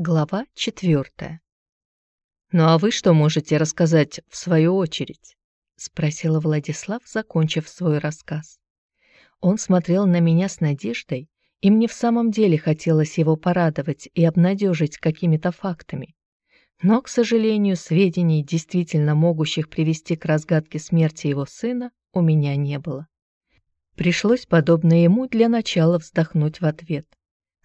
Глава четвертая. «Ну а вы что можете рассказать в свою очередь?» — спросила Владислав, закончив свой рассказ. Он смотрел на меня с надеждой, и мне в самом деле хотелось его порадовать и обнадежить какими-то фактами. Но, к сожалению, сведений, действительно могущих привести к разгадке смерти его сына, у меня не было. Пришлось, подобно ему, для начала вздохнуть в ответ.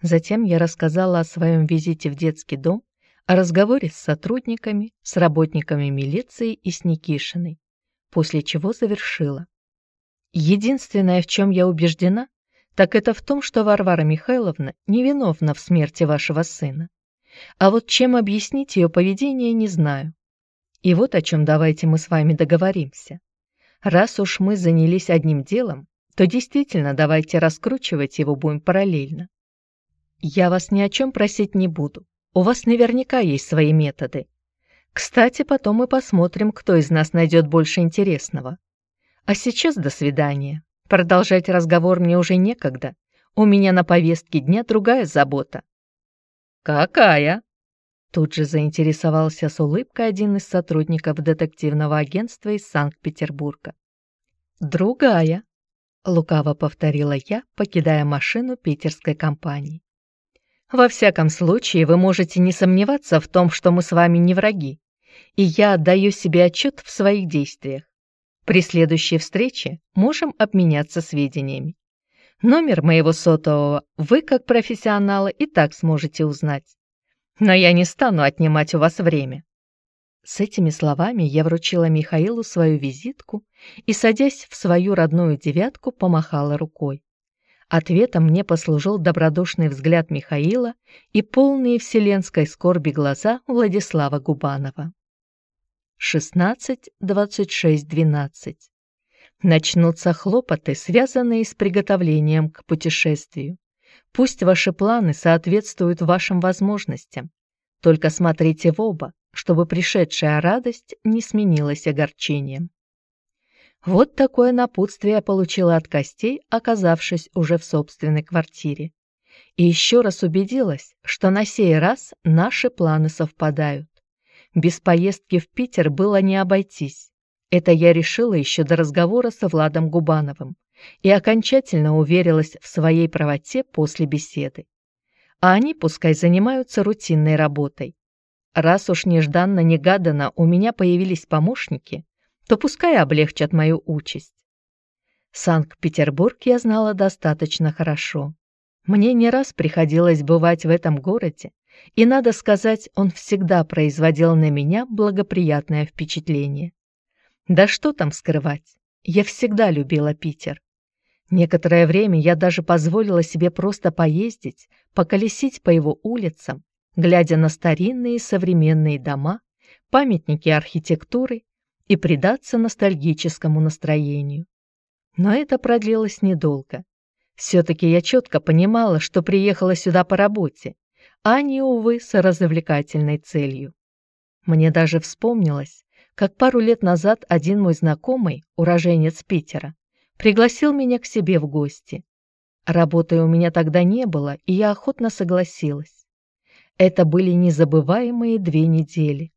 Затем я рассказала о своем визите в детский дом, о разговоре с сотрудниками, с работниками милиции и с Никишиной, после чего завершила. Единственное, в чем я убеждена, так это в том, что Варвара Михайловна невиновна в смерти вашего сына. А вот чем объяснить ее поведение, не знаю. И вот о чем давайте мы с вами договоримся. Раз уж мы занялись одним делом, то действительно давайте раскручивать его будем параллельно. Я вас ни о чем просить не буду. У вас наверняка есть свои методы. Кстати, потом мы посмотрим, кто из нас найдет больше интересного. А сейчас до свидания. Продолжать разговор мне уже некогда. У меня на повестке дня другая забота. Какая? Тут же заинтересовался с улыбкой один из сотрудников детективного агентства из Санкт-Петербурга. «Другая», — лукаво повторила я, покидая машину питерской компании. Во всяком случае, вы можете не сомневаться в том, что мы с вами не враги, и я отдаю себе отчет в своих действиях. При следующей встрече можем обменяться сведениями. Номер моего сотового вы, как профессионалы, и так сможете узнать. Но я не стану отнимать у вас время. С этими словами я вручила Михаилу свою визитку и, садясь в свою родную девятку, помахала рукой. Ответом мне послужил добродушный взгляд Михаила и полные вселенской скорби глаза Владислава Губанова. 16, 26, 12. Начнутся хлопоты, связанные с приготовлением к путешествию. Пусть ваши планы соответствуют вашим возможностям. Только смотрите в оба, чтобы пришедшая радость не сменилась огорчением. Вот такое напутствие получила от Костей, оказавшись уже в собственной квартире. И еще раз убедилась, что на сей раз наши планы совпадают. Без поездки в Питер было не обойтись. Это я решила еще до разговора со Владом Губановым и окончательно уверилась в своей правоте после беседы. А они пускай занимаются рутинной работой. Раз уж нежданно-негаданно у меня появились помощники, то пускай облегчат мою участь. Санкт-Петербург я знала достаточно хорошо. Мне не раз приходилось бывать в этом городе, и, надо сказать, он всегда производил на меня благоприятное впечатление. Да что там скрывать, я всегда любила Питер. Некоторое время я даже позволила себе просто поездить, поколесить по его улицам, глядя на старинные современные дома, памятники архитектуры и предаться ностальгическому настроению. Но это продлилось недолго. Все-таки я четко понимала, что приехала сюда по работе, а не, увы, с развлекательной целью. Мне даже вспомнилось, как пару лет назад один мой знакомый, уроженец Питера, пригласил меня к себе в гости. Работы у меня тогда не было, и я охотно согласилась. Это были незабываемые две недели.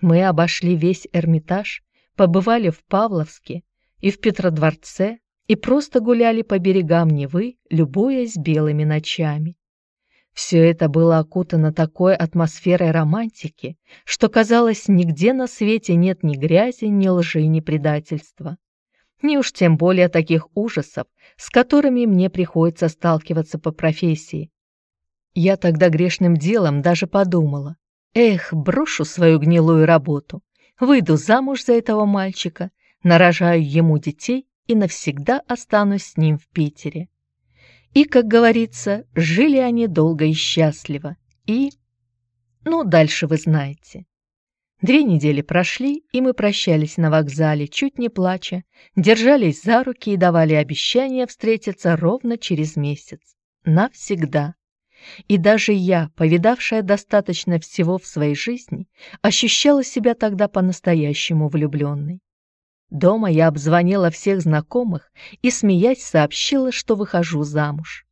Мы обошли весь Эрмитаж, побывали в Павловске и в Петродворце и просто гуляли по берегам Невы, любуясь белыми ночами. Все это было окутано такой атмосферой романтики, что казалось, нигде на свете нет ни грязи, ни лжи, ни предательства. Ни уж тем более таких ужасов, с которыми мне приходится сталкиваться по профессии. Я тогда грешным делом даже подумала, эх, брошу свою гнилую работу, выйду замуж за этого мальчика, нарожаю ему детей и навсегда останусь с ним в Питере. И, как говорится, жили они долго и счастливо. И... Ну, дальше вы знаете. Две недели прошли, и мы прощались на вокзале, чуть не плача, держались за руки и давали обещание встретиться ровно через месяц. Навсегда. И даже я, повидавшая достаточно всего в своей жизни, ощущала себя тогда по-настоящему влюбленной. Дома я обзвонила всех знакомых и, смеясь, сообщила, что выхожу замуж.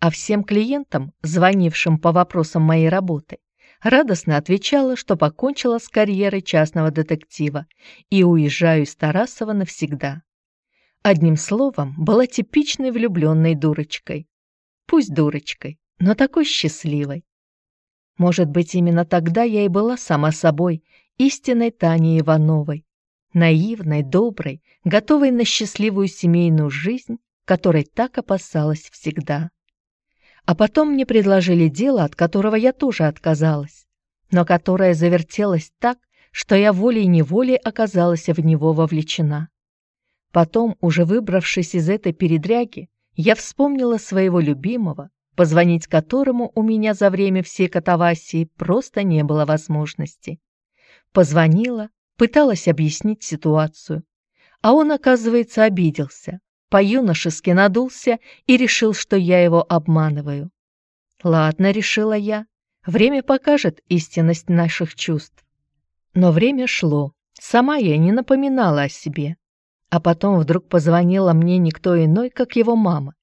А всем клиентам, звонившим по вопросам моей работы, радостно отвечала, что покончила с карьерой частного детектива и уезжаю из Тарасова навсегда. Одним словом, была типичной влюбленной дурочкой. Пусть дурочкой, но такой счастливой. Может быть, именно тогда я и была сама собой, истинной Таней Ивановой, наивной, доброй, готовой на счастливую семейную жизнь, которой так опасалась всегда. А потом мне предложили дело, от которого я тоже отказалась, но которое завертелось так, что я волей-неволей оказалась в него вовлечена. Потом, уже выбравшись из этой передряги, я вспомнила своего любимого, позвонить которому у меня за время всей катавасии просто не было возможности. Позвонила, пыталась объяснить ситуацию, а он, оказывается, обиделся, по-юношески надулся и решил, что я его обманываю. Ладно, решила я, время покажет истинность наших чувств. Но время шло, сама я не напоминала о себе. А потом вдруг позвонила мне никто иной, как его мама,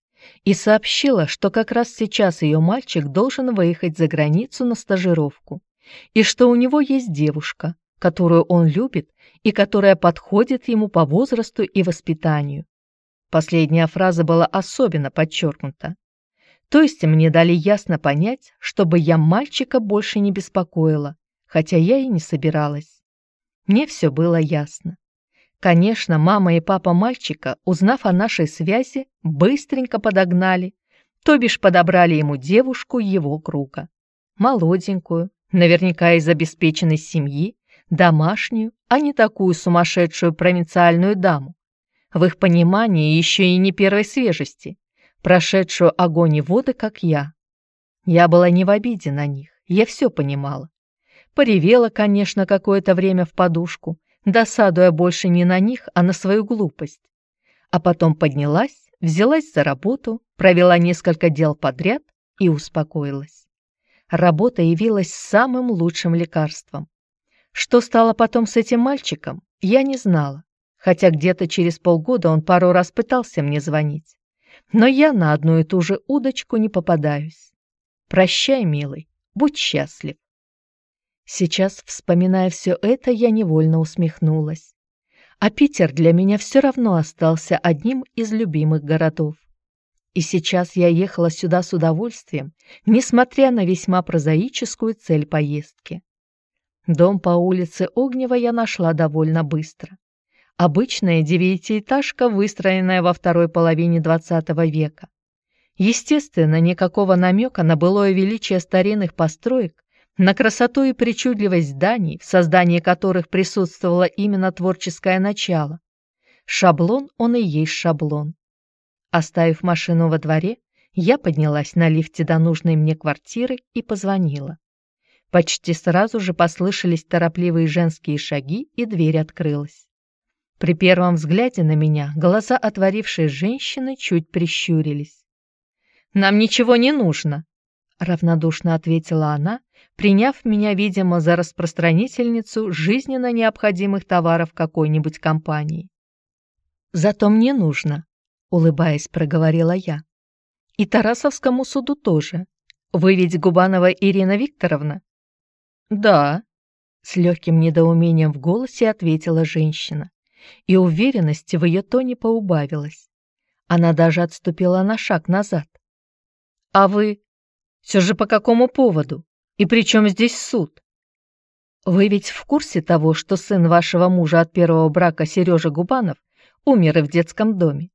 и сообщила, что как раз сейчас ее мальчик должен выехать за границу на стажировку, и что у него есть девушка, которую он любит и которая подходит ему по возрасту и воспитанию. Последняя фраза была особенно подчеркнута. То есть мне дали ясно понять, чтобы я мальчика больше не беспокоила, хотя я и не собиралась. Мне все было ясно. Конечно, мама и папа мальчика, узнав о нашей связи, быстренько подогнали, то бишь подобрали ему девушку его круга. Молоденькую, наверняка из обеспеченной семьи, домашнюю, а не такую сумасшедшую провинциальную даму, в их понимании еще и не первой свежести, прошедшую огонь и воды, как я. Я была не в обиде на них, я все понимала. Поревела, конечно, какое-то время в подушку, досадуя больше не на них, а на свою глупость. А потом поднялась, взялась за работу, провела несколько дел подряд и успокоилась. Работа явилась самым лучшим лекарством. Что стало потом с этим мальчиком, я не знала хотя где-то через полгода он пару раз пытался мне звонить. Но я на одну и ту же удочку не попадаюсь. Прощай, милый, будь счастлив. Сейчас, вспоминая все это, я невольно усмехнулась. А Питер для меня все равно остался одним из любимых городов. И сейчас я ехала сюда с удовольствием, несмотря на весьма прозаическую цель поездки. Дом по улице Огнева я нашла довольно быстро. Обычная девятиэтажка, выстроенная во второй половине XX века. Естественно, никакого намека на былое величие старинных построек, на красоту и причудливость зданий, в создании которых присутствовало именно творческое начало. Шаблон он и есть шаблон. Оставив машину во дворе, я поднялась на лифте до нужной мне квартиры и позвонила. Почти сразу же послышались торопливые женские шаги, и дверь открылась. При первом взгляде на меня глаза отворившей женщины чуть прищурились. «Нам ничего не нужно», — равнодушно ответила она, приняв меня, видимо, за распространительницу жизненно необходимых товаров какой-нибудь компании. «Зато мне нужно», — улыбаясь, проговорила я. «И Тарасовскому суду тоже. Вы ведь Губанова Ирина Викторовна?» «Да», — с легким недоумением в голосе ответила женщина и уверенности в ее тоне поубавилось. Она даже отступила на шаг назад. «А вы? Все же по какому поводу? И при чем здесь суд?» «Вы ведь в курсе того, что сын вашего мужа от первого брака Сережа Губанов умер и в детском доме?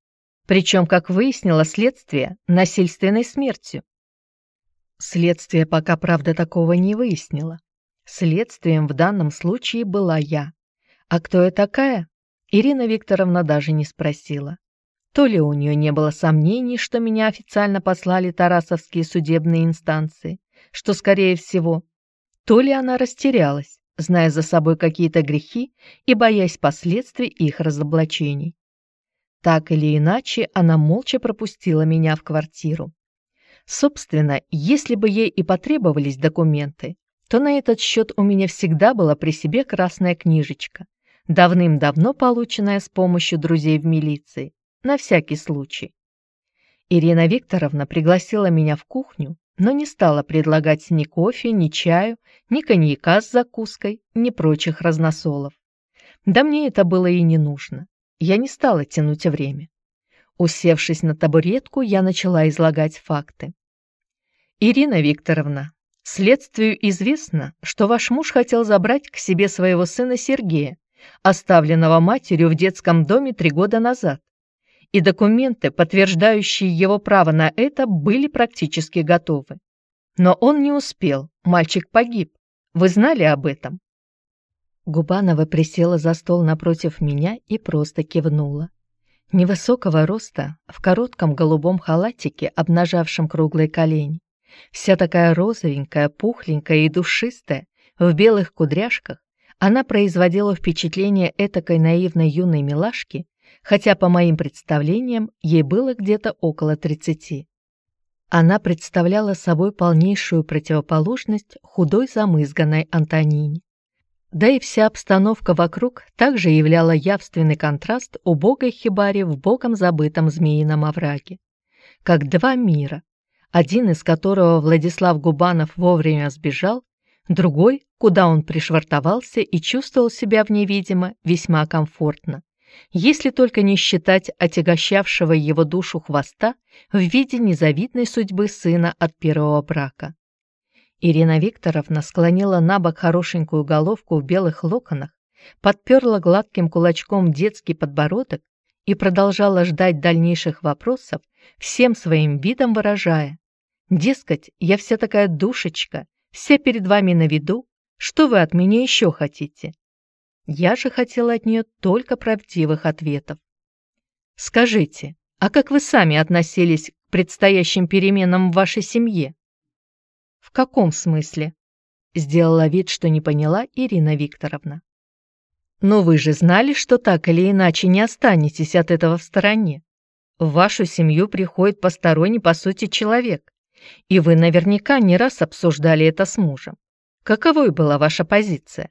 Причем, как выяснило следствие, насильственной смертью?» Следствие пока, правда, такого не выяснило. Следствием в данном случае была я. А кто я такая, Ирина Викторовна даже не спросила. То ли у нее не было сомнений, что меня официально послали тарасовские судебные инстанции, что скорее всего, то ли она растерялась, зная за собой какие-то грехи и боясь последствий их разоблачений. Так или иначе, она молча пропустила меня в квартиру. Собственно, если бы ей и потребовались документы, то на этот счет у меня всегда была при себе красная книжечка, давным-давно полученная с помощью друзей в милиции, на всякий случай. Ирина Викторовна пригласила меня в кухню, но не стала предлагать ни кофе, ни чаю, ни коньяка с закуской, ни прочих разносолов. Да мне это было и не нужно. Я не стала тянуть время. Усевшись на табуретку, я начала излагать факты. «Ирина Викторовна, следствию известно, что ваш муж хотел забрать к себе своего сына Сергея, оставленного матерью в детском доме три года назад и документы, подтверждающие его право на это, были практически готовы. Но он не успел, мальчик погиб. Вы знали об этом? Губанова присела за стол напротив меня и просто кивнула. Невысокого роста, в коротком голубом халатике, обнажавшем круглые колени, вся такая розовенькая, пухленькая и душистая, в белых кудряшках, она производила впечатление этакой наивной юной милашки, хотя, по моим представлениям, ей было где-то около 30. Она представляла собой полнейшую противоположность худой замызганной Антонине. Да и вся обстановка вокруг также являла явственный контраст убогой хибаре в богом забытом змеином овраге. Как два мира, один из которого Владислав Губанов вовремя сбежал, другой, куда он пришвартовался и чувствовал себя в ней, видимо, весьма комфортно если только не считать отягощавшего его душу хвоста в виде незавидной судьбы сына от первого брака. Ирина Викторовна склонила на бок хорошенькую головку в белых локонах, подперла гладким кулачком детский подбородок и продолжала ждать дальнейших вопросов, всем своим видом выражая. «Дескать, я вся такая душечка, вся перед вами на виду, что вы от меня еще хотите?» Я же хотела от нее только правдивых ответов. Скажите, а как вы сами относились к предстоящим переменам в вашей семье? В каком смысле? Сделала вид, что не поняла Ирина Викторовна. Но вы же знали, что так или иначе не останетесь от этого в стороне. В вашу семью приходит посторонний, по сути, человек. И вы наверняка не раз обсуждали это с мужем. Каковой была ваша позиция?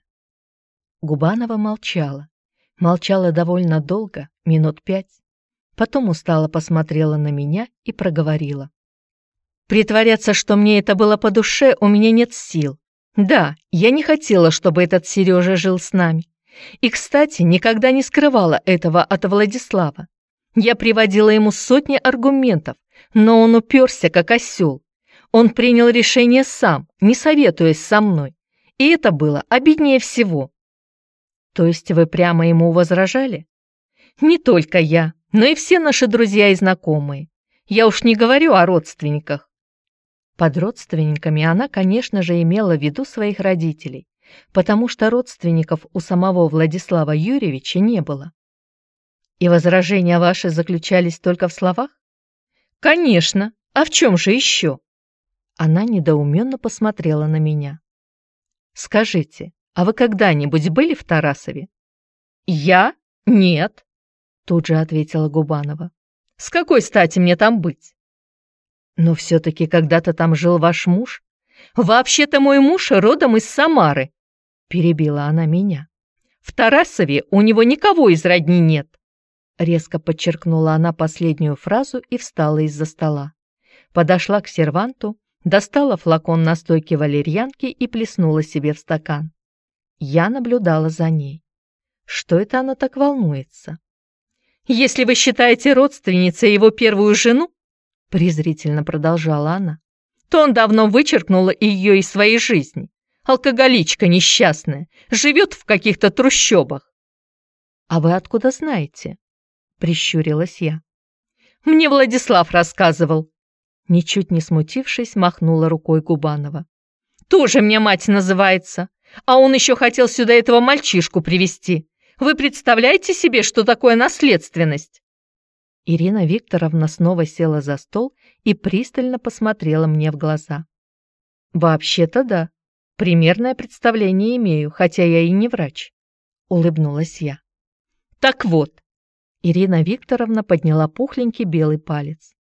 Губанова молчала. Молчала довольно долго, минут пять. Потом устало посмотрела на меня и проговорила. «Притворяться, что мне это было по душе, у меня нет сил. Да, я не хотела, чтобы этот Сережа жил с нами. И, кстати, никогда не скрывала этого от Владислава. Я приводила ему сотни аргументов, но он уперся, как осел. Он принял решение сам, не советуясь со мной. И это было обиднее всего. То есть вы прямо ему возражали? Не только я, но и все наши друзья и знакомые. Я уж не говорю о родственниках. Под родственниками она, конечно же, имела в виду своих родителей, потому что родственников у самого Владислава Юрьевича не было. И возражения ваши заключались только в словах? Конечно, а в чем же еще? Она недоуменно посмотрела на меня. Скажите, а вы когда-нибудь были в Тарасове? Я? Нет, тут же ответила Губанова. С какой стати мне там быть? Но все-таки когда-то там жил ваш муж. Вообще-то мой муж родом из Самары, перебила она меня. В Тарасове у него никого из родни нет. Резко подчеркнула она последнюю фразу и встала из-за стола. Подошла к серванту, достала флакон настойки валерьянки и плеснула себе в стакан. Я наблюдала за ней. Что это она так волнуется? «Если вы считаете родственницей его первую жену, — презрительно продолжала она, — то он давно вычеркнул ее из своей жизни. Алкоголичка несчастная, живет в каких-то трущобах. «А вы откуда знаете?» — прищурилась я. «Мне Владислав рассказывал». Ничуть не смутившись, махнула рукой Губанова. «Тоже мне мать называется. А он еще хотел сюда этого мальчишку привести. Вы представляете себе, что такое наследственность?» Ирина Викторовна снова села за стол и пристально посмотрела мне в глаза. «Вообще-то да. Примерное представление имею, хотя я и не врач», — улыбнулась я. «Так вот», — Ирина Викторовна подняла пухленький белый палец.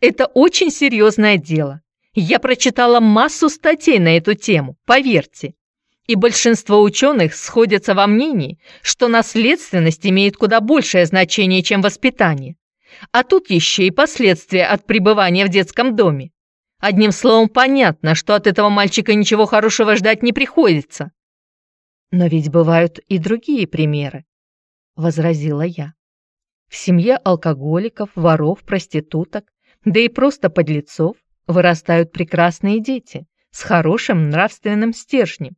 «Это очень серьезное дело. Я прочитала массу статей на эту тему, поверьте. И большинство ученых сходятся во мнении, что наследственность имеет куда большее значение, чем воспитание. А тут еще и последствия от пребывания в детском доме. Одним словом, понятно, что от этого мальчика ничего хорошего ждать не приходится. Но ведь бывают и другие примеры, возразила я. В семье алкоголиков, воров, проституток, да и просто подлецов вырастают прекрасные дети с хорошим нравственным стержнем,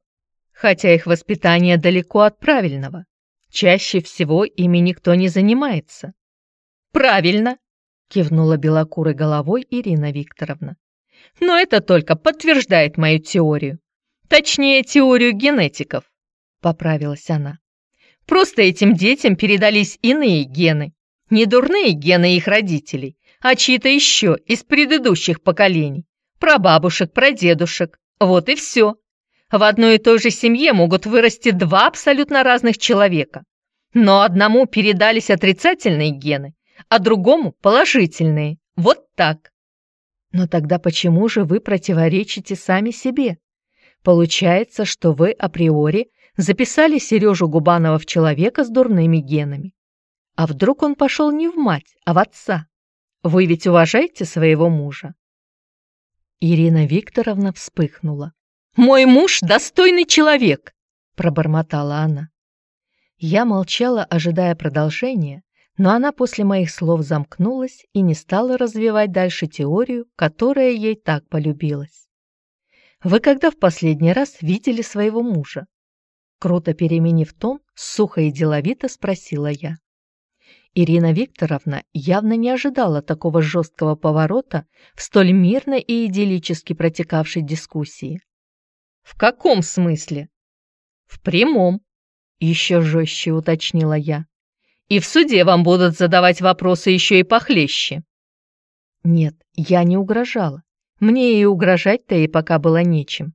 хотя их воспитание далеко от правильного. Чаще всего ими никто не занимается. «Правильно!» — кивнула белокурой головой Ирина Викторовна. «Но это только подтверждает мою теорию. Точнее, теорию генетиков», — поправилась она. «Просто этим детям передались иные гены. Не дурные гены их родителей, а чьи-то еще из предыдущих поколений. Про бабушек, про дедушек. Вот и все. В одной и той же семье могут вырасти два абсолютно разных человека. Но одному передались отрицательные гены, а другому положительные. Вот так. Но тогда почему же вы противоречите сами себе? Получается, что вы априори записали Сережу Губанова в человека с дурными генами. А вдруг он пошел не в мать, а в отца? Вы ведь уважаете своего мужа? Ирина Викторовна вспыхнула. «Мой муж достойный человек!» – пробормотала она. Я молчала, ожидая продолжения, но она после моих слов замкнулась и не стала развивать дальше теорию, которая ей так полюбилась. «Вы когда в последний раз видели своего мужа?» Круто переменив тон, сухо и деловито спросила я. Ирина Викторовна явно не ожидала такого жесткого поворота в столь мирной и идиллически протекавшей дискуссии. «В каком смысле?» «В прямом», — еще жестче уточнила я. И в суде вам будут задавать вопросы еще и похлеще. Нет, я не угрожала. Мне и угрожать-то и пока было нечем.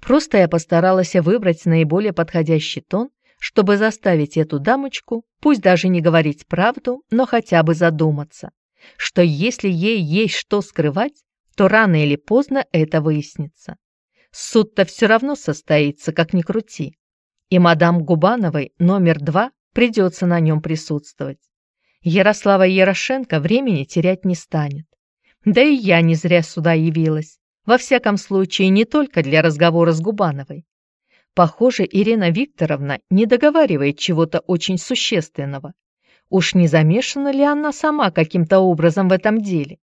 Просто я постаралась выбрать наиболее подходящий тон, чтобы заставить эту дамочку, пусть даже не говорить правду, но хотя бы задуматься, что если ей есть что скрывать, то рано или поздно это выяснится. Суд-то все равно состоится, как ни крути. И мадам Губановой номер два придется на нем присутствовать. Ярослава Ярошенко времени терять не станет. Да и я не зря сюда явилась. Во всяком случае, не только для разговора с Губановой. Похоже, Ирина Викторовна не договаривает чего-то очень существенного. Уж не замешана ли она сама каким-то образом в этом деле?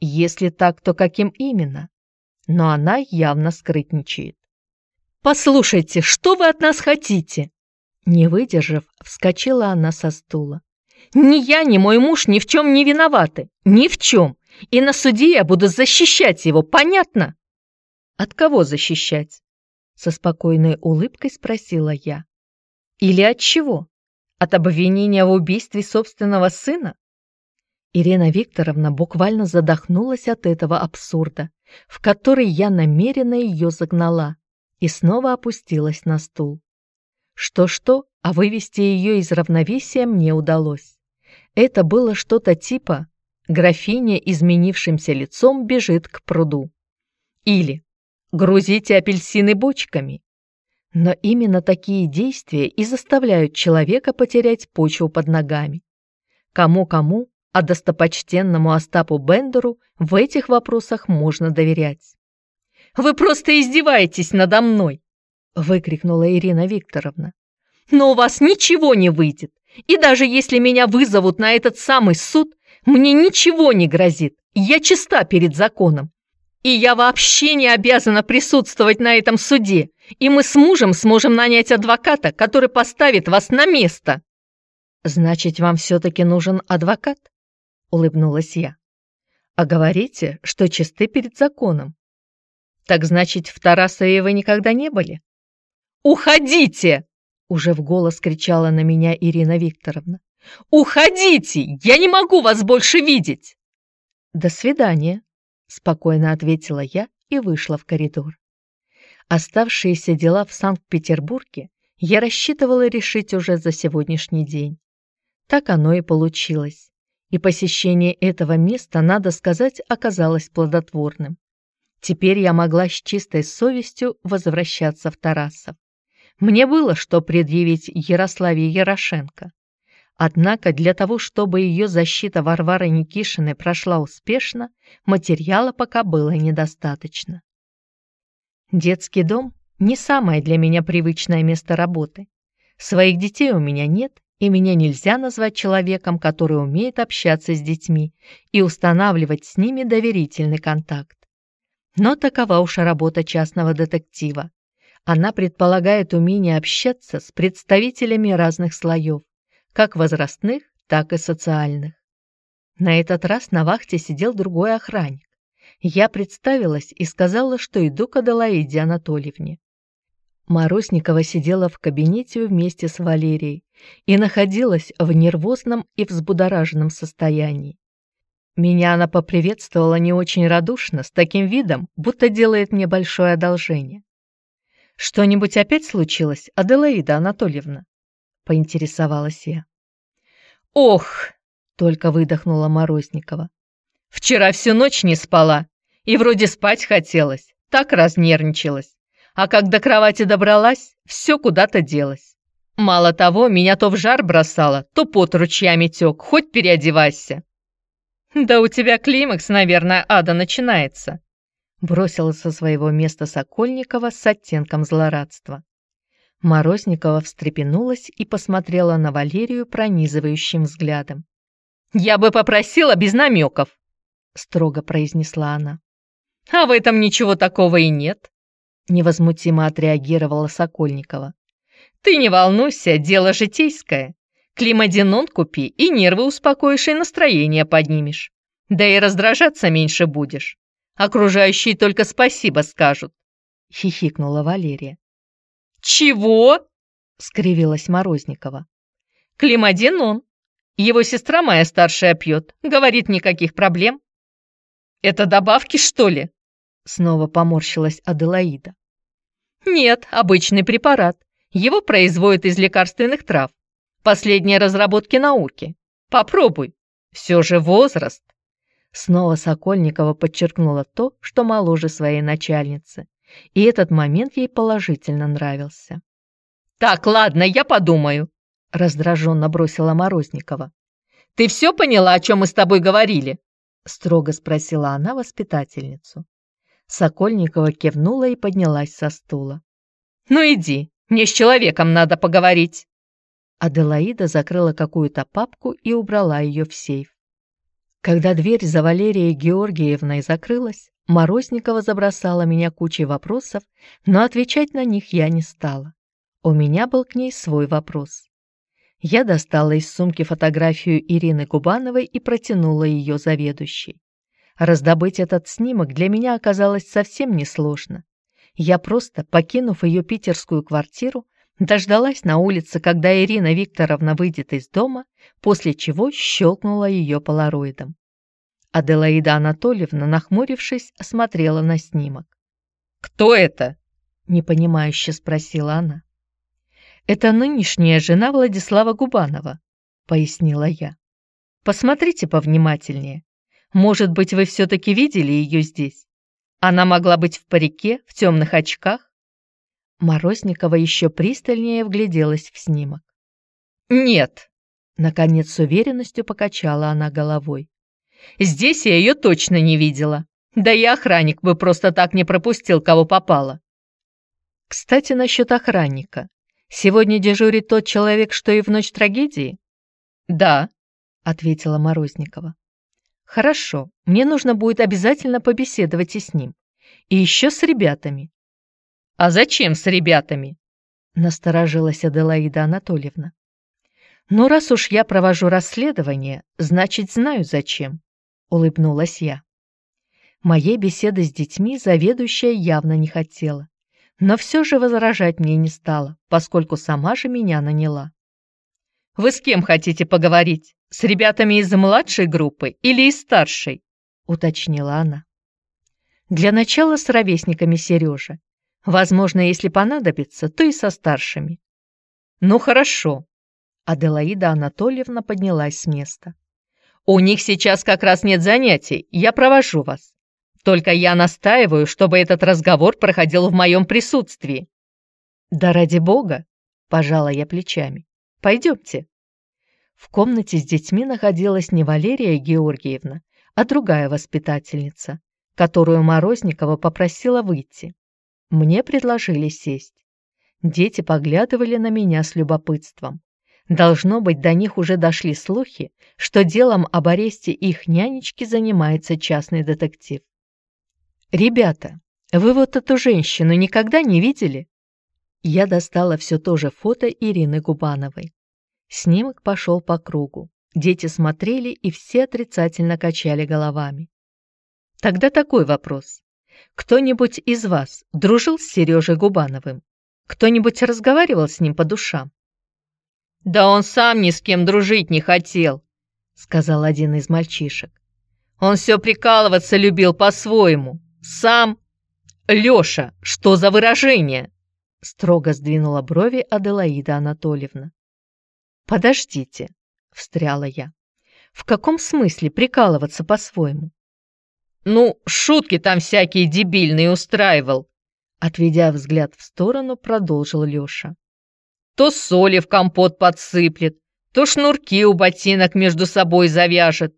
Если так, то каким именно? Но она явно скрытничает. «Послушайте, что вы от нас хотите?» Не выдержав, вскочила она со стула. «Ни я, ни мой муж ни в чем не виноваты. Ни в чем. И на суде я буду защищать его, понятно?» «От кого защищать?» Со спокойной улыбкой спросила я. «Или от чего? От обвинения в убийстве собственного сына?» Ирина Викторовна буквально задохнулась от этого абсурда, в который я намеренно ее загнала, и снова опустилась на стул. Что-что, а вывести ее из равновесия мне удалось. Это было что-то типа «графиня изменившимся лицом бежит к пруду» или «грузите апельсины бочками». Но именно такие действия и заставляют человека потерять почву под ногами. Кому-кому, а достопочтенному Остапу Бендеру в этих вопросах можно доверять. «Вы просто издеваетесь надо мной!» выкрикнула Ирина Викторовна. «Но у вас ничего не выйдет, и даже если меня вызовут на этот самый суд, мне ничего не грозит, я чиста перед законом. И я вообще не обязана присутствовать на этом суде, и мы с мужем сможем нанять адвоката, который поставит вас на место». «Значит, вам все-таки нужен адвокат?» — улыбнулась я. «А говорите, что чисты перед законом. Так значит, в Тарасове вы никогда не были?» «Уходите!» — уже в голос кричала на меня Ирина Викторовна. «Уходите! Я не могу вас больше видеть!» «До свидания», — спокойно ответила я и вышла в коридор. Оставшиеся дела в Санкт-Петербурге я рассчитывала решить уже за сегодняшний день. Так оно и получилось. И посещение этого места, надо сказать, оказалось плодотворным. Теперь я могла с чистой совестью возвращаться в Тарасов. Мне было что предъявить Ярославе Ярошенко. Однако для того, чтобы ее защита Варвары Никишиной прошла успешно, материала пока было недостаточно. Детский дом – не самое для меня привычное место работы. Своих детей у меня нет, и меня нельзя назвать человеком, который умеет общаться с детьми и устанавливать с ними доверительный контакт. Но такова уж работа частного детектива. Она предполагает умение общаться с представителями разных слоев, как возрастных, так и социальных. На этот раз на вахте сидел другой охранник. Я представилась и сказала, что иду к Аделаиде Анатольевне. Морозникова сидела в кабинете вместе с Валерией и находилась в нервозном и взбудораженном состоянии. Меня она поприветствовала не очень радушно, с таким видом, будто делает мне большое одолжение. «Что-нибудь опять случилось, Аделаида Анатольевна?» — поинтересовалась я. «Ох!» — только выдохнула Морозникова. «Вчера всю ночь не спала, и вроде спать хотелось, так разнервничалась. А как до кровати добралась, все куда-то делось. Мало того, меня то в жар бросало, то пот ручьями тек, хоть переодевайся». «Да у тебя климакс, наверное, ада начинается», бросила со своего места Сокольникова с оттенком злорадства. Морозникова встрепенулась и посмотрела на Валерию пронизывающим взглядом. «Я бы попросила без намеков», — строго произнесла она. «А в этом ничего такого и нет», — невозмутимо отреагировала Сокольникова. «Ты не волнуйся, дело житейское. Климадинон купи и нервы успокоишь, и настроение поднимешь. Да и раздражаться меньше будешь. Окружающие только спасибо скажут», — хихикнула Валерия. «Чего?» — скривилась Морозникова. «Климадинон. Его сестра моя старшая пьет. Говорит, никаких проблем». «Это добавки, что ли?» Снова поморщилась Аделаида. «Нет, обычный препарат. Его производят из лекарственных трав. Последние разработки науки. Попробуй. Все же возраст. Снова Сокольникова подчеркнула то, что моложе своей начальницы, и этот момент ей положительно нравился. «Так, ладно, я подумаю», — раздраженно бросила Морозникова. «Ты все поняла, о чем мы с тобой говорили?» — строго спросила она воспитательницу. Сокольникова кивнула и поднялась со стула. «Ну иди, мне с человеком надо поговорить». Аделаида закрыла какую-то папку и убрала ее в сейф. Когда дверь за Валерией Георгиевной закрылась, Морозникова забросала меня кучей вопросов, но отвечать на них я не стала. У меня был к ней свой вопрос. Я достала из сумки фотографию Ирины Кубановой и протянула ее заведующей. Раздобыть этот снимок для меня оказалось совсем несложно. Я просто, покинув ее питерскую квартиру, дождалась на улице, когда Ирина Викторовна выйдет из дома, после чего щелкнула ее полароидом. Аделаида Анатольевна, нахмурившись, смотрела на снимок. «Кто это?» – непонимающе спросила она. «Это нынешняя жена Владислава Губанова», – пояснила я. «Посмотрите повнимательнее. Может быть, вы все-таки видели ее здесь? Она могла быть в парике, в темных очках?» Морозникова еще пристальнее вгляделась в снимок. «Нет!» — наконец с уверенностью покачала она головой. «Здесь я ее точно не видела. Да и охранник бы просто так не пропустил, кого попало». «Кстати, насчет охранника. Сегодня дежурит тот человек, что и в ночь трагедии?» «Да», — ответила Морозникова. «Хорошо, мне нужно будет обязательно побеседовать и с ним. И еще с ребятами. «А зачем с ребятами?» — насторожилась Аделаида Анатольевна. «Ну, раз уж я провожу расследование, значит, знаю зачем», — улыбнулась я. Моей беседы с детьми заведующая явно не хотела, но все же возражать мне не стала, поскольку сама же меня наняла. «Вы с кем хотите поговорить? С ребятами из младшей группы или из старшей?» — уточнила она. «Для начала с ровесниками Сережи. Возможно, если понадобится, то и со старшими. Ну хорошо. Аделаида Анатольевна поднялась с места. У них сейчас как раз нет занятий, я провожу вас. Только я настаиваю, чтобы этот разговор проходил в моем присутствии. Да ради бога, пожала я плечами. Пойдемте. В комнате с детьми находилась не Валерия Георгиевна, а другая воспитательница, которую Морозникова попросила выйти. Мне предложили сесть. Дети поглядывали на меня с любопытством. Должно быть, до них уже дошли слухи, что делом об аресте их нянечки занимается частный детектив. «Ребята, вы вот эту женщину никогда не видели?» Я достала все то же фото Ирины Губановой. Снимок пошел по кругу. Дети смотрели и все отрицательно качали головами. Тогда такой вопрос. Кто-нибудь из вас дружил с Сережей Губановым? Кто-нибудь разговаривал с ним по душам? «Да он сам ни с кем дружить не хотел», — сказал один из мальчишек. «Он все прикалываться любил по-своему. Сам...» «Леша, что за выражение?» — строго сдвинула брови Аделаида Анатольевна. «Подождите», — встряла я. «В каком смысле прикалываться по-своему?» «Ну, шутки там всякие дебильные устраивал», — отведя взгляд в сторону, продолжил Леша. «То соли в компот подсыплет, то шнурки у ботинок между собой завяжет».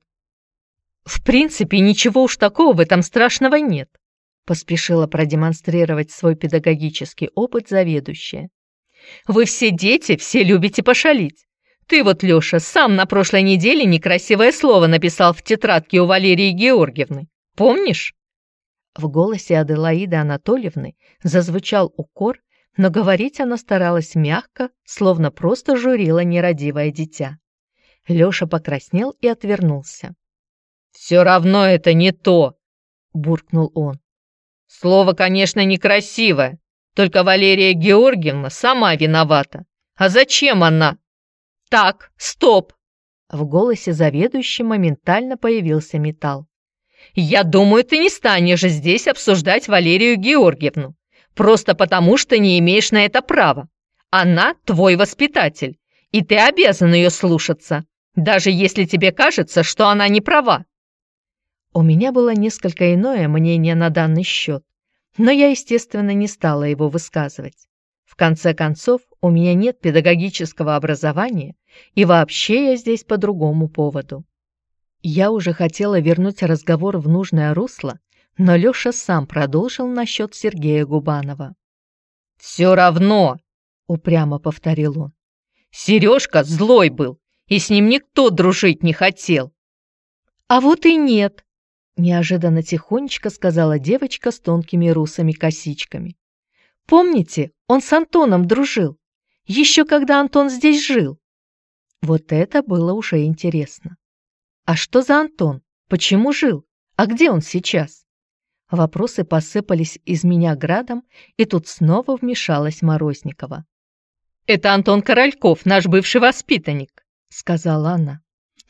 «В принципе, ничего уж такого в этом страшного нет», — поспешила продемонстрировать свой педагогический опыт заведующая. «Вы все дети, все любите пошалить. Ты вот, Леша, сам на прошлой неделе некрасивое слово написал в тетрадке у Валерии Георгиевны. Помнишь?» В голосе Аделаиды Анатольевны зазвучал укор, но говорить она старалась мягко, словно просто журила нерадивое дитя. Леша покраснел и отвернулся. «Все равно это не то!» — буркнул он. «Слово, конечно, некрасивое, только Валерия Георгиевна сама виновата. А зачем она?» «Так, стоп!» В голосе заведующей моментально появился металл. «Я думаю, ты не станешь здесь обсуждать Валерию Георгиевну, просто потому что не имеешь на это права. Она твой воспитатель, и ты обязан ее слушаться, даже если тебе кажется, что она не права». У меня было несколько иное мнение на данный счет, но я, естественно, не стала его высказывать. В конце концов, у меня нет педагогического образования, и вообще я здесь по другому поводу. Я уже хотела вернуть разговор в нужное русло, но Леша сам продолжил насчет Сергея Губанова. «Все равно!» — упрямо повторил он. «Сережка злой был, и с ним никто дружить не хотел». «А вот и нет!» — неожиданно тихонечко сказала девочка с тонкими русыми косичками. «Помните, он с Антоном дружил, еще когда Антон здесь жил?» Вот это было уже интересно. А что за Антон? Почему жил? А где он сейчас? Вопросы посыпались из меня градом, и тут снова вмешалась Морозникова. «Это Антон Корольков, наш бывший воспитанник», — сказала она.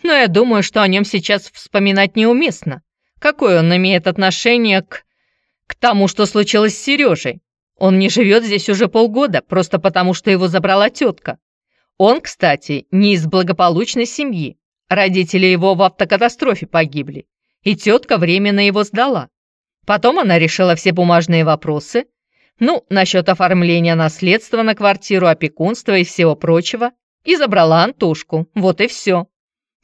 «Но я думаю, что о нем сейчас вспоминать неуместно. Какое он имеет отношение к... к тому, что случилось с Сережей? Он не живет здесь уже полгода, просто потому что его забрала тетка. Он, кстати, не из благополучной семьи. Родители его в автокатастрофе погибли, и тетка временно его сдала. Потом она решила все бумажные вопросы, ну, насчет оформления наследства на квартиру, опекунства и всего прочего, и забрала Антошку, вот и все.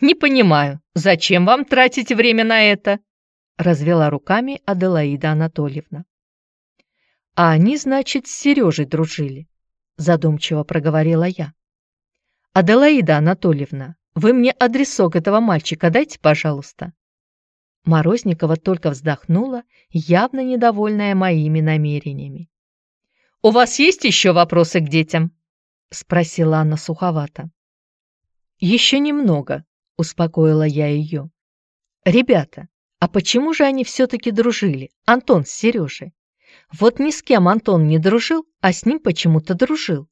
Не понимаю, зачем вам тратить время на это? Развела руками Аделаида Анатольевна. А они, значит, с Сережей дружили, задумчиво проговорила я. «Аделаида Анатольевна, вы мне адресок этого мальчика дайте, пожалуйста». Морозникова только вздохнула, явно недовольная моими намерениями. «У вас есть еще вопросы к детям?» — спросила она суховато. «Еще немного», — успокоила я ее. «Ребята, а почему же они все-таки дружили, Антон с Сережей? Вот ни с кем Антон не дружил, а с ним почему-то дружил.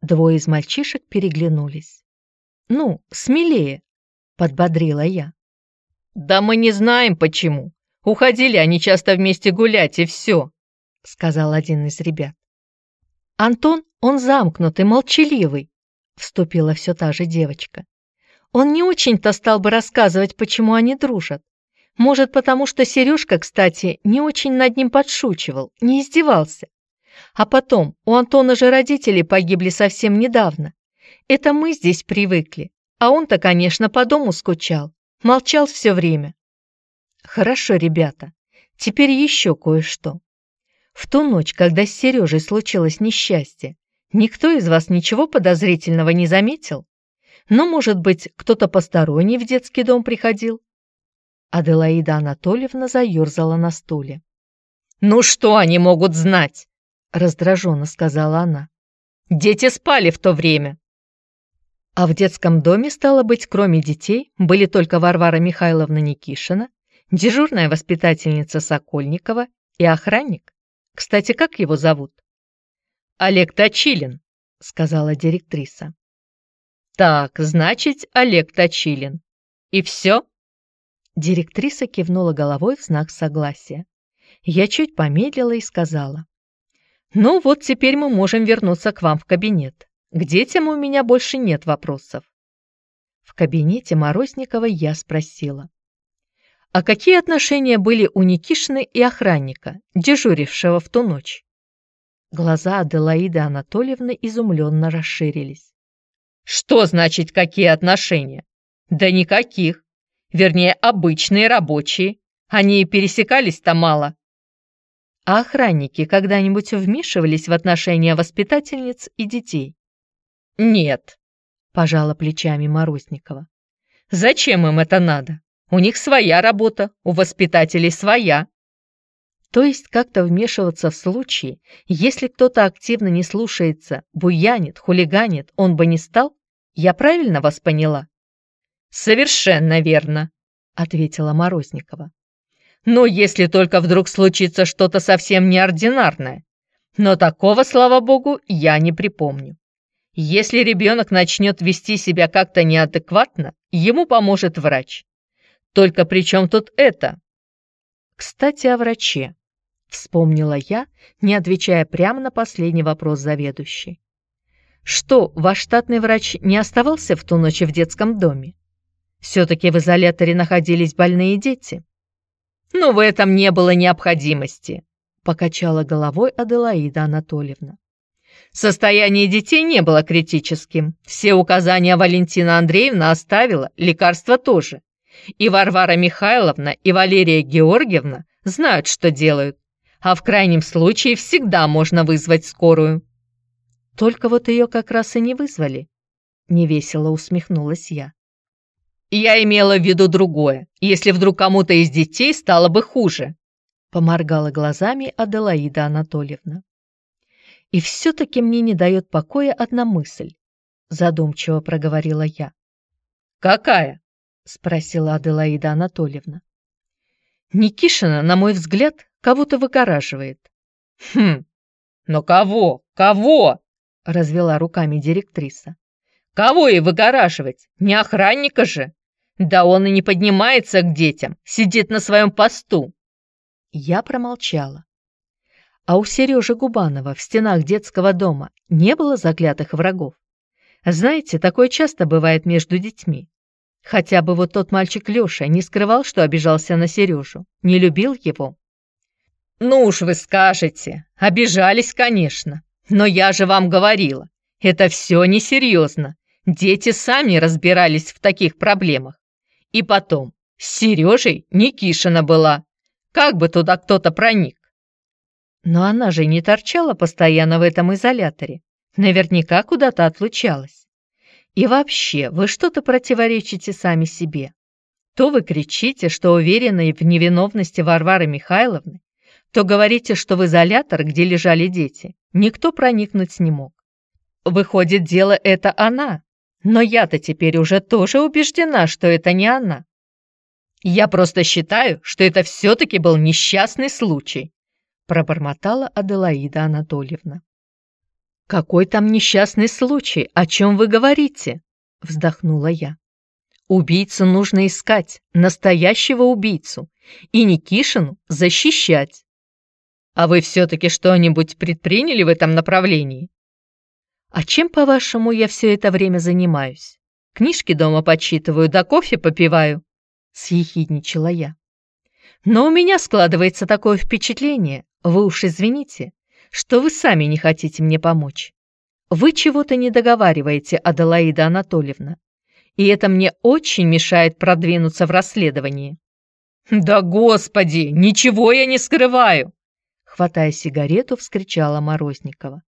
Двое из мальчишек переглянулись. «Ну, смелее!» — подбодрила я. «Да мы не знаем, почему. Уходили они часто вместе гулять, и все», — сказал один из ребят. «Антон, он замкнутый, молчаливый», — вступила все та же девочка. «Он не очень-то стал бы рассказывать, почему они дружат. Может, потому что Сережка, кстати, не очень над ним подшучивал, не издевался. А потом, у Антона же родители погибли совсем недавно. Это мы здесь привыкли, А он-то, конечно, по дому скучал, молчал все время. Хорошо, ребята, теперь еще кое-что. В ту ночь, когда с Сережей случилось несчастье, никто из вас ничего подозрительного не заметил? Ну, может быть, кто-то посторонний в детский дом приходил? Аделаида Анатольевна заерзала на стуле. «Ну что они могут знать?» — раздраженно сказала она. «Дети спали в то время». А в детском доме, стало быть, кроме детей, были только Варвара Михайловна Никишина, дежурная воспитательница Сокольникова и охранник. Кстати, как его зовут? Олег Точилин, сказала директриса. Так, значит, Олег Точилин. И все? Директриса кивнула головой в знак согласия. Я чуть помедлила и сказала. «Ну вот теперь мы можем вернуться к вам в кабинет. К детям у меня больше нет вопросов». В кабинете Морозникова я спросила. А какие отношения были у Никишины и охранника, дежурившего в ту ночь? Глаза Аделаиды Анатольевны изумленно расширились. «Что значит, какие отношения? Да никаких. Вернее, обычные рабочие. Они пересекались-то мало». А охранники когда-нибудь вмешивались в отношения воспитательниц и детей? «Нет», – пожала плечами Морозникова. «Зачем им это надо? У них своя работа, у воспитателей своя. То есть как-то вмешиваться в случае, если кто-то активно не слушается, буянит, хулиганит, он бы не стал? Я правильно вас поняла? Совершенно верно, ответила Морозникова. Но если только вдруг случится что-то совсем неординарное. Но такого, слава богу, я не припомню. Если ребенок начнет вести себя как-то неадекватно, ему поможет врач. Только при чем тут это? Кстати, о враче. Вспомнила я, не отвечая прямо на последний вопрос заведующей. Что, ваш штатный врач не оставался в ту ночь в детском доме? Все-таки в изоляторе находились больные дети. Но в этом не было необходимости, покачала головой Аделаида Анатольевна. Состояние детей не было критическим. Все указания Валентина Андреевна оставила, лекарства тоже. И Варвара Михайловна, и Валерия Георгиевна знают, что делают. А в крайнем случае всегда можно вызвать скорую. Только вот ее как раз и не вызвали. Невесело усмехнулась я. Я имела в виду другое. Если вдруг кому-то из детей стало бы хуже. Поморгала глазами Аделаида Анатольевна. И все-таки мне не дает покоя одна мысль. Задумчиво проговорила я. Какая? спросила Аделаида Анатольевна. Никишина, на мой взгляд, кого-то выгораживает. Хм, но кого? Кого? развела руками директриса. Кого и выгораживать? Не охранника же. Да он и не поднимается к детям, сидит на своем посту. Я промолчала. А у Сережи Губанова в стенах детского дома не было заклятых врагов. Знаете, такое часто бывает между детьми. Хотя бы вот тот мальчик Лёша не скрывал, что обижался на Сережу, не любил его. «Ну уж вы скажете, обижались, конечно. Но я же вам говорила, это все несерьезно. Дети сами разбирались в таких проблемах. И потом, с Сережей Никишина была. Как бы туда кто-то проник?» Но она же не торчала постоянно в этом изоляторе. Наверняка куда-то отлучалась. И вообще, вы что-то противоречите сами себе. То вы кричите, что уверены в невиновности Варвары Михайловны, то говорите, что в изолятор, где лежали дети, никто проникнуть не мог. Выходит, дело это она, но я-то теперь уже тоже убеждена, что это не она. Я просто считаю, что это все-таки был несчастный случай, пробормотала Аделаида Анатольевна. «Какой там несчастный случай? О чем вы говорите?» – вздохнула я. «Убийцу нужно искать, настоящего убийцу, и Никишину защищать. А вы все-таки что-нибудь предприняли в этом направлении?» «А чем, по-вашему, я все это время занимаюсь? Книжки дома подсчитываю, да кофе попиваю?» – съехидничала я. «Но у меня складывается такое впечатление, вы уж извините, что вы сами не хотите мне помочь. Вы чего-то не договариваете, Аделаида Анатольевна. и это мне очень мешает продвинуться в расследовании». «Да господи, ничего я не скрываю!» Хватая сигарету, вскричала Морозникова.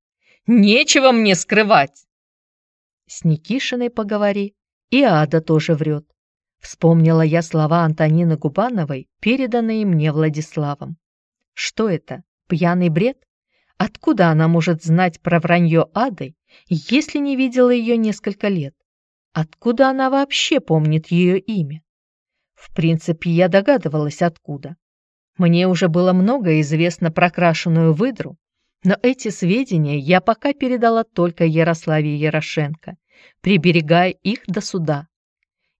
«Нечего мне скрывать!» С Никишиной поговори, и Ада тоже врет. Вспомнила я слова Антонины Губановой, переданные мне Владиславом. Что это, пьяный бред? Откуда она может знать про вранье Ады, если не видела ее несколько лет? Откуда она вообще помнит ее имя? В принципе, я догадывалась, откуда. Мне уже было много известно про крашеную выдру, но эти сведения я пока передала только Ярославе Ярошенко, приберегая их до суда.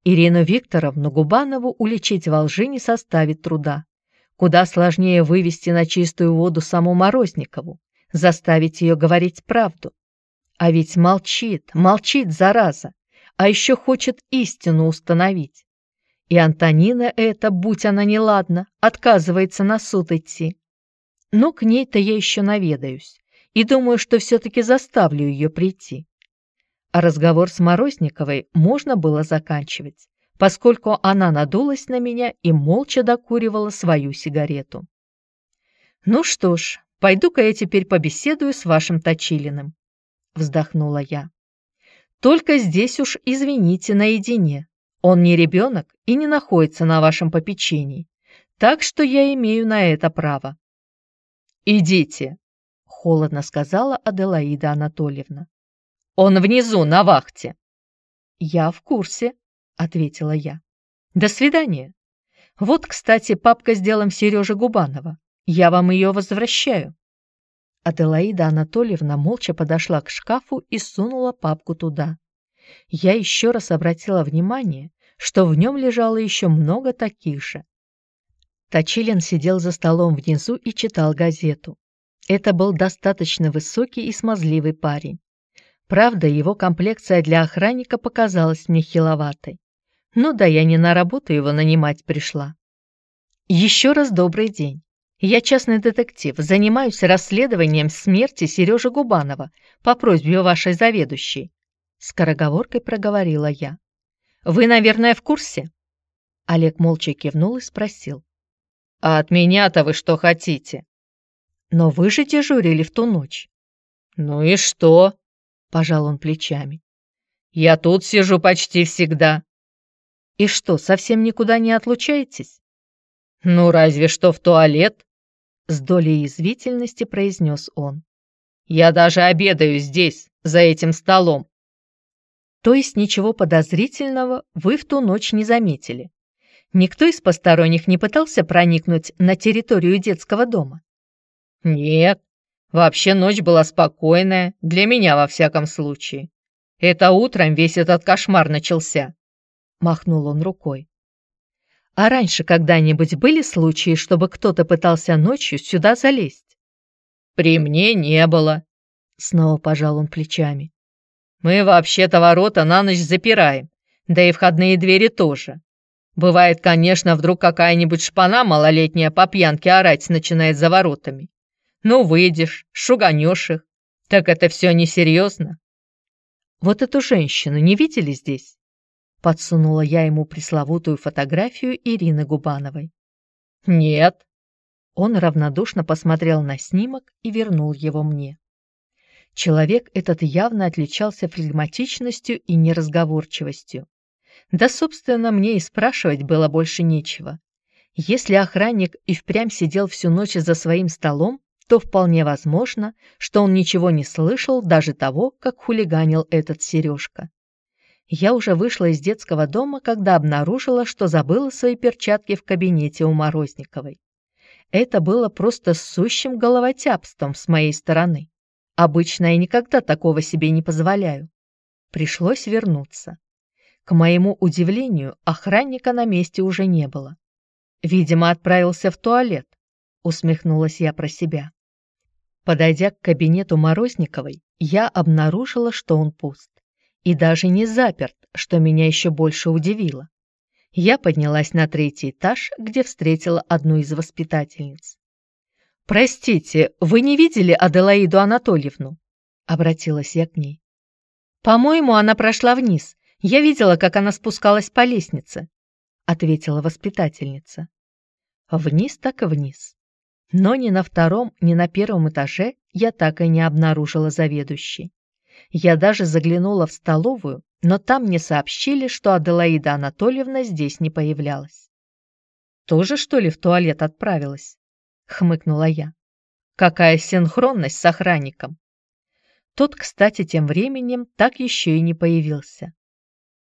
Ирину Викторовну Губанову уличить во лжи не составит труда. Куда сложнее вывести на чистую воду саму Морозникову, заставить ее говорить правду. А ведь молчит, молчит, зараза, а еще хочет истину установить. И Антонина эта, будь она неладна, отказывается на суд идти. Но к ней-то я еще наведаюсь, и думаю, что все-таки заставлю ее прийти. А разговор с Морозниковой можно было заканчивать, поскольку она надулась на меня и молча докуривала свою сигарету. «Ну что ж, пойду-ка я теперь побеседую с вашим Точилиным», — вздохнула я. «Только здесь уж, извините, наедине. Он не ребенок и не находится на вашем попечении, так что я имею на это право». «Идите», — холодно сказала Аделаида Анатольевна. Он внизу, на вахте». «Я в курсе», — ответила я. «До свидания. Вот, кстати, папка с делом Сережи Губанова. Я вам ее возвращаю». Аделаида Анатольевна молча подошла к шкафу и сунула папку туда. Я еще раз обратила внимание, что в нем лежало еще много таких же. Точилин сидел за столом внизу и читал газету. Это был достаточно высокий и смазливый парень. Правда, его комплекция для охранника показалась мне хиловатой. Ну да, я не на работу его нанимать пришла. Еще раз добрый день. Я частный детектив, занимаюсь расследованием смерти Сережи Губанова по просьбе вашей заведующей. Скороговоркой проговорила я. Вы, наверное, в курсе? Олег молча кивнул и спросил. «А от меня-то вы что хотите?» «Но вы же дежурили в ту ночь». «Ну и что?» — пожал он плечами. «Я тут сижу почти всегда». «И что, совсем никуда не отлучаетесь?» «Ну, разве что в туалет», — с долей язвительности произнес он. «Я даже обедаю здесь, за этим столом». «То есть ничего подозрительного вы в ту ночь не заметили? Никто из посторонних не пытался проникнуть на территорию детского дома?» «Нет», Вообще ночь была спокойная, для меня во всяком случае. Это утром весь этот кошмар начался. Махнул он рукой. А раньше когда-нибудь были случаи, чтобы кто-то пытался ночью сюда залезть? При мне не было. Снова пожал он плечами. Мы вообще-то ворота на ночь запираем, да и входные двери тоже. Бывает, конечно, вдруг какая-нибудь шпана малолетняя по пьянке орать начинает за воротами. Ну, выйдешь, шуганешь их. Так это все несерьезно. Вот эту женщину не видели здесь? Подсунула я ему пресловутую фотографию Ирины Губановой. Нет. Он равнодушно посмотрел на снимок и вернул его мне. Человек этот явно отличался флегматичностью и неразговорчивостью. Да, собственно, мне и спрашивать было больше нечего. Если охранник и впрямь сидел всю ночь за своим столом, то вполне возможно, что он ничего не слышал даже того, как хулиганил этот Сережка. Я уже вышла из детского дома, когда обнаружила, что забыла свои перчатки в кабинете у Морозниковой. Это было просто сущим головотяпством с моей стороны. Обычно я никогда такого себе не позволяю. Пришлось вернуться. К моему удивлению, охранника на месте уже не было. Видимо, отправился в туалет, усмехнулась я про себя. Подойдя к кабинету Морозниковой, я обнаружила, что он пуст. И даже не заперт, что меня еще больше удивило. Я поднялась на третий этаж, где встретила одну из воспитательниц. «Простите, вы не видели Аделаиду Анатольевну?» — обратилась я к ней. «По-моему, она прошла вниз. Я видела, как она спускалась по лестнице», — ответила воспитательница. Вниз так и вниз. Но ни на втором, ни на первом этаже я так и не обнаружила заведующей. Я даже заглянула в столовую, но там мне сообщили, что Аделаида Анатольевна здесь не появлялась. «Тоже, что ли, в туалет отправилась?» — хмыкнула я. «Какая синхронность с охранником!» Тот, кстати, тем временем так еще и не появился.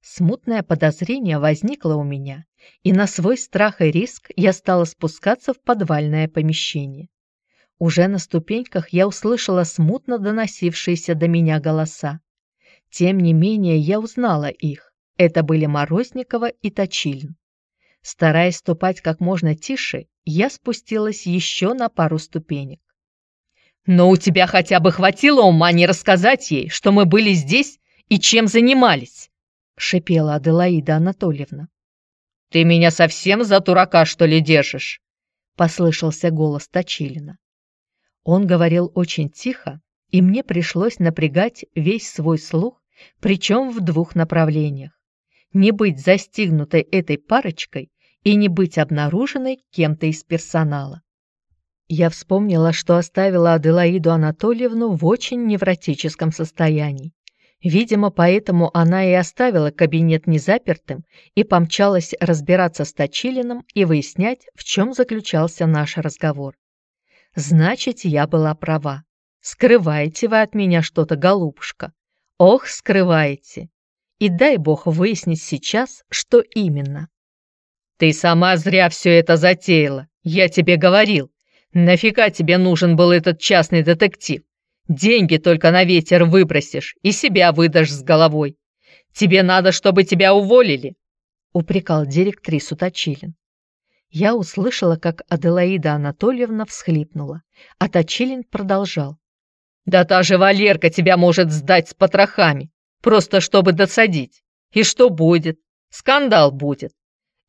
Смутное подозрение возникло у меня, и на свой страх и риск я стала спускаться в подвальное помещение. Уже на ступеньках я услышала смутно доносившиеся до меня голоса. Тем не менее я узнала их. Это были Морозникова и Точилин. Стараясь ступать как можно тише, я спустилась еще на пару ступенек. «Но у тебя хотя бы хватило ума не рассказать ей, что мы были здесь и чем занимались?» — шипела Аделаида Анатольевна. «Ты меня совсем за дурака, что ли, держишь?» — послышался голос Точилина. Он говорил очень тихо, и мне пришлось напрягать весь свой слух, причем в двух направлениях. Не быть застигнутой этой парочкой и не быть обнаруженной кем-то из персонала. Я вспомнила, что оставила Аделаиду Анатольевну в очень невротическом состоянии. Видимо, поэтому она и оставила кабинет незапертым и помчалась разбираться с Точилиным и выяснять, в чем заключался наш разговор. Значит, я была права. Скрываете вы от меня что-то, голубушка. Ох, скрываете. И дай бог выяснить сейчас, что именно. Ты сама зря все это затеяла. Я тебе говорил. Нафига тебе нужен был этот частный детектив? Деньги только на ветер выбросишь и себя выдашь с головой. Тебе надо, чтобы тебя уволили, упрекал директрису Точилин я услышала, как Аделаида Анатольевна всхлипнула, а Точилин продолжал. «Да та же Валерка тебя может сдать с потрохами, просто чтобы досадить. И что будет? Скандал будет.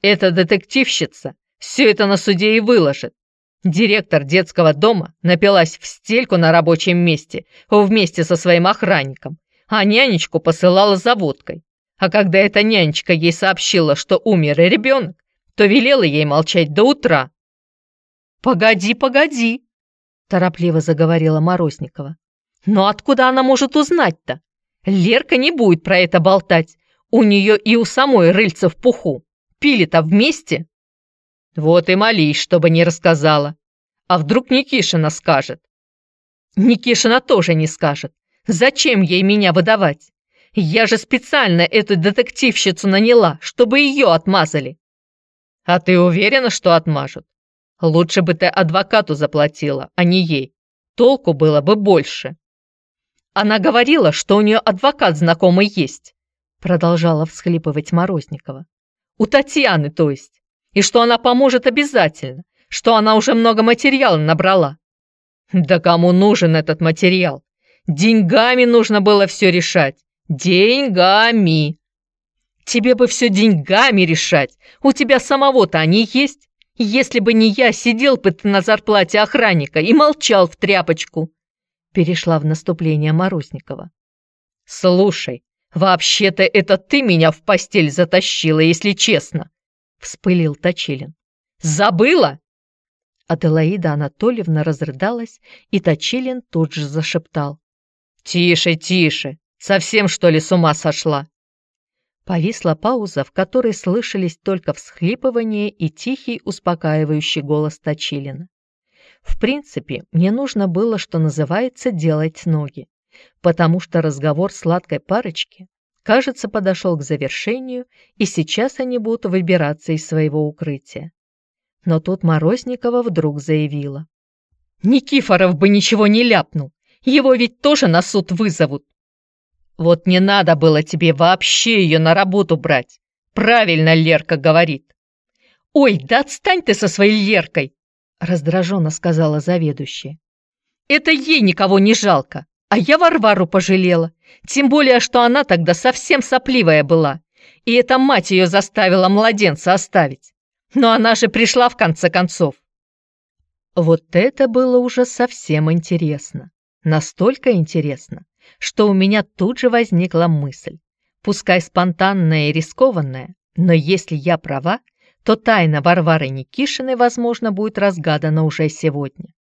Эта детективщица все это на суде и выложит. Директор детского дома напилась в стельку на рабочем месте вместе со своим охранником, а нянечку посылала за водкой. А когда эта нянечка ей сообщила, что умер ребенок, то велела ей молчать до утра. «Погоди, погоди!» – торопливо заговорила Морозникова. «Но откуда она может узнать-то? Лерка не будет про это болтать. У нее и у самой рыльца в пуху. Пили-то вместе?» «Вот и молись, чтобы не рассказала. А вдруг Никишина скажет?» «Никишина тоже не скажет. Зачем ей меня выдавать? Я же специально эту детективщицу наняла, чтобы ее отмазали. А ты уверена, что отмажут? Лучше бы ты адвокату заплатила, а не ей. Толку было бы больше. Она говорила, что у нее адвокат знакомый есть, продолжала всхлипывать Морозникова. У Татьяны, то есть. И что она поможет обязательно, что она уже много материала набрала. Да кому нужен этот материал? Деньгами нужно было все решать. Деньгами. Тебе бы все деньгами решать. У тебя самого-то они есть. Если бы не я, сидел бы ты на зарплате охранника и молчал в тряпочку. Перешла в наступление Морозникова. Слушай, вообще-то это ты меня в постель затащила, если честно. Вспылил Точилин. Забыла? Аделаида Анатольевна разрыдалась, и Точилин тут же зашептал. «Тише, тише! Совсем, что ли, с ума сошла? Повисла пауза, в которой слышались только всхлипывание и тихий успокаивающий голос Точилина. В принципе, мне нужно было, что называется, делать ноги, потому что разговор сладкой парочки, кажется, подошел к завершению, и сейчас они будут выбираться из своего укрытия. Но тут Морозникова вдруг заявила. «Никифоров бы ничего не ляпнул, его ведь тоже на суд вызовут, вот не надо было тебе вообще ее на работу брать. Правильно Лерка говорит. Ой, да отстань ты со своей Леркой, раздраженно сказала заведующая. Это ей никого не жалко, а я Варвару пожалела. Тем более, что она тогда совсем сопливая была. И эта мать ее заставила младенца оставить. Но она же пришла в конце концов. Вот это было уже совсем интересно. Настолько интересно, что у меня тут же возникла мысль. Пускай спонтанная и рискованная, но если я права, то тайна Варвары Никишиной, возможно, будет разгадана уже сегодня.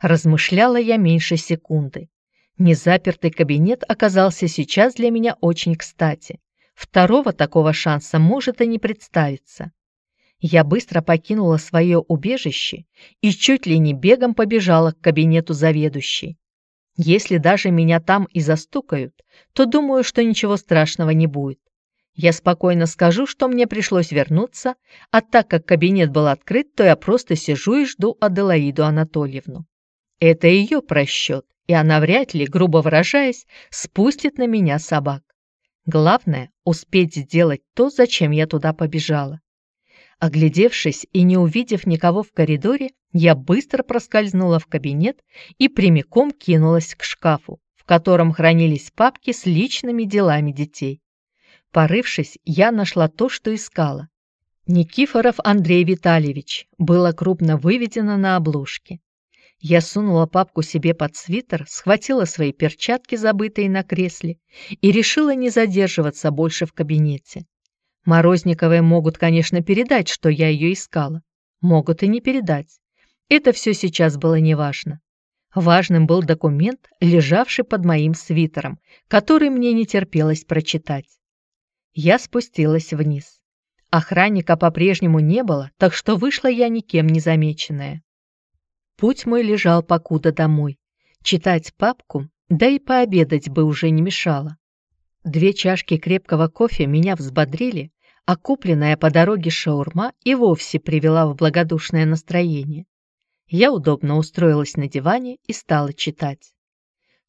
Размышляла я меньше секунды. Незапертый кабинет оказался сейчас для меня очень кстати. Второго такого шанса может и не представиться. Я быстро покинула свое убежище и чуть ли не бегом побежала к кабинету заведующей. Если даже меня там и застукают, то думаю, что ничего страшного не будет. Я спокойно скажу, что мне пришлось вернуться, а так как кабинет был открыт, то я просто сижу и жду Аделаиду Анатольевну. Это ее просчет, и она вряд ли, грубо выражаясь, спустит на меня собак. Главное — успеть сделать то, зачем я туда побежала. Оглядевшись и не увидев никого в коридоре, я быстро проскользнула в кабинет и прямиком кинулась к шкафу, в котором хранились папки с личными делами детей. Порывшись, я нашла то, что искала. Никифоров Андрей Витальевич было крупно выведено на обложке. Я сунула папку себе под свитер, схватила свои перчатки, забытые на кресле, и решила не задерживаться больше в кабинете. Морозниковые могут, конечно, передать, что я ее искала. Могут и не передать. Это все сейчас было неважно. Важным был документ, лежавший под моим свитером, который мне не терпелось прочитать. Я спустилась вниз. Охранника по-прежнему не было, так что вышла я никем не замеченная. Путь мой лежал покуда домой. Читать папку, да и пообедать бы уже не мешало. Две чашки крепкого кофе меня взбодрили, а купленная по дороге шаурма и вовсе привела в благодушное настроение. Я удобно устроилась на диване и стала читать.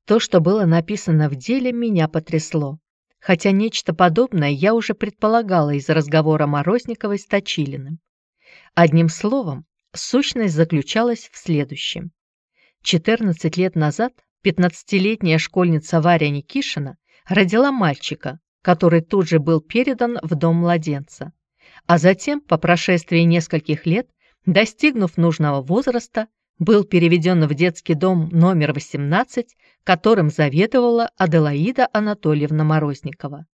То, что было написано в деле, меня потрясло. Хотя нечто подобное я уже предполагала из разговора Морозниковой с Точилиным. Одним словом, Сущность заключалась в следующем. 14 лет назад 15-летняя школьница Варя Никишина родила мальчика, который тут же был передан в дом младенца. А затем, по прошествии нескольких лет, достигнув нужного возраста, был переведен в детский дом номер 18, которым заведовала Аделаида Анатольевна Морозникова.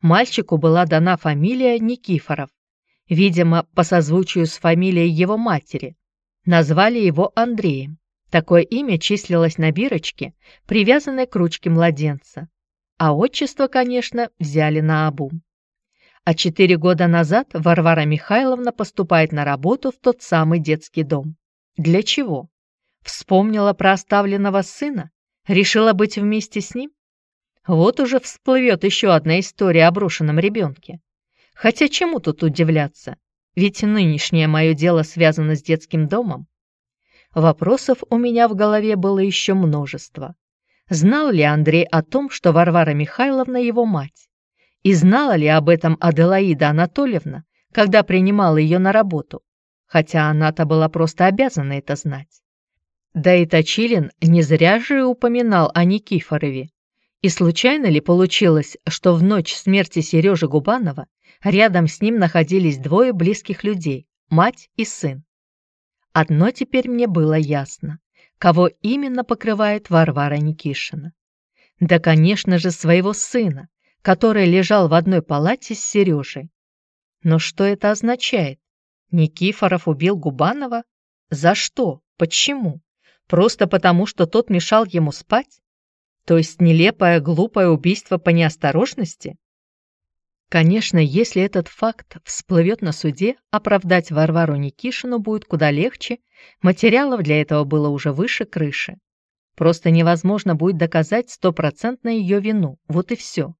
Мальчику была дана фамилия Никифоров, видимо, по созвучию с фамилией его матери. Назвали его Андреем. Такое имя числилось на бирочке, привязанной к ручке младенца. А отчество, конечно, взяли на обум. А четыре года назад Варвара Михайловна поступает на работу в тот самый детский дом. Для чего? Вспомнила про оставленного сына? Решила быть вместе с ним? Вот уже всплывет еще одна история о брошенном ребенке. Хотя чему тут удивляться? Ведь нынешнее мое дело связано с детским домом. Вопросов у меня в голове было еще множество. Знал ли Андрей о том, что Варвара Михайловна его мать? И знала ли об этом Аделаида Анатольевна, когда принимала ее на работу? Хотя она-то была просто обязана это знать. Да и Точилин не зря же упоминал о Никифорове. И случайно ли получилось, что в ночь смерти Сережи Губанова Рядом с ним находились двое близких людей, мать и сын. Одно теперь мне было ясно, кого именно покрывает Варвара Никишина. Да, конечно же, своего сына, который лежал в одной палате с Сережей. Но что это означает? Никифоров убил Губанова? За что? Почему? Просто потому, что тот мешал ему спать? То есть нелепое, глупое убийство по неосторожности? Конечно, если этот факт всплывет на суде, оправдать Варвару Никишину будет куда легче, материалов для этого было уже выше крыши. Просто невозможно будет доказать стопроцентно ее вину, вот и все.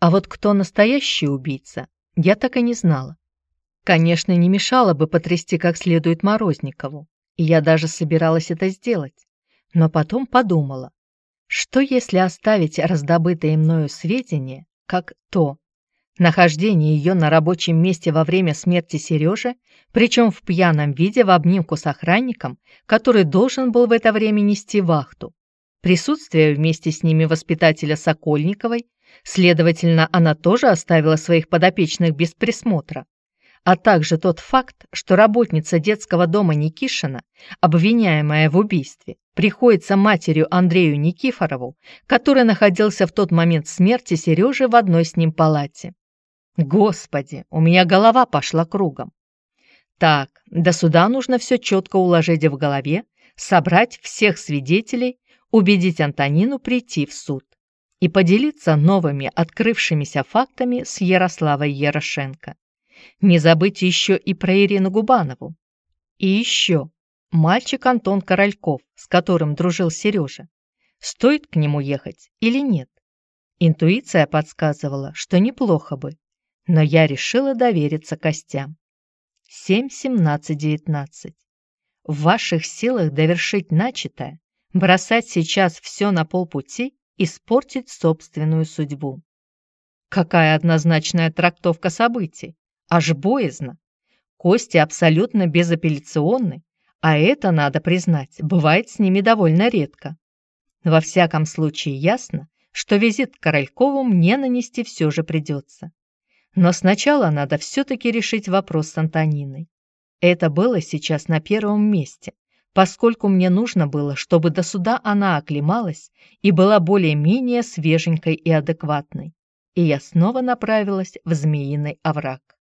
А вот кто настоящий убийца, я так и не знала. Конечно, не мешало бы потрясти как следует Морозникову, и я даже собиралась это сделать. Но потом подумала, что если оставить раздобытые мною сведения, как то, Нахождение ее на рабочем месте во время смерти Сережи, причем в пьяном виде в обнимку с охранником, который должен был в это время нести вахту. Присутствие вместе с ними воспитателя Сокольниковой, следовательно, она тоже оставила своих подопечных без присмотра. а также тот факт, что работница детского дома Никишина, обвиняемая в убийстве, приходится матерью Андрею Никифорову, который находился в тот момент смерти Сережи в одной с ним палате. Господи, у меня голова пошла кругом. Так, до суда нужно все четко уложить в голове, собрать всех свидетелей, убедить Антонину прийти в суд и поделиться новыми открывшимися фактами с Ярославой Ярошенко. Не забыть еще и про Ирину Губанову. И еще мальчик Антон Корольков, с которым дружил Сережа. Стоит к нему ехать или нет? Интуиция подсказывала, что неплохо бы, но я решила довериться костям. 7, 17, 19. В ваших силах довершить начатое, бросать сейчас все на полпути, испортить собственную судьбу. Какая однозначная трактовка событий. Аж боязно. Кости абсолютно безапелляционны, а это, надо признать, бывает с ними довольно редко. Во всяком случае ясно, что визит к Королькову мне нанести все же придется. Но сначала надо все-таки решить вопрос с Антониной. Это было сейчас на первом месте, поскольку мне нужно было, чтобы до суда она оклемалась и была более-менее свеженькой и адекватной. И я снова направилась в Змеиный овраг.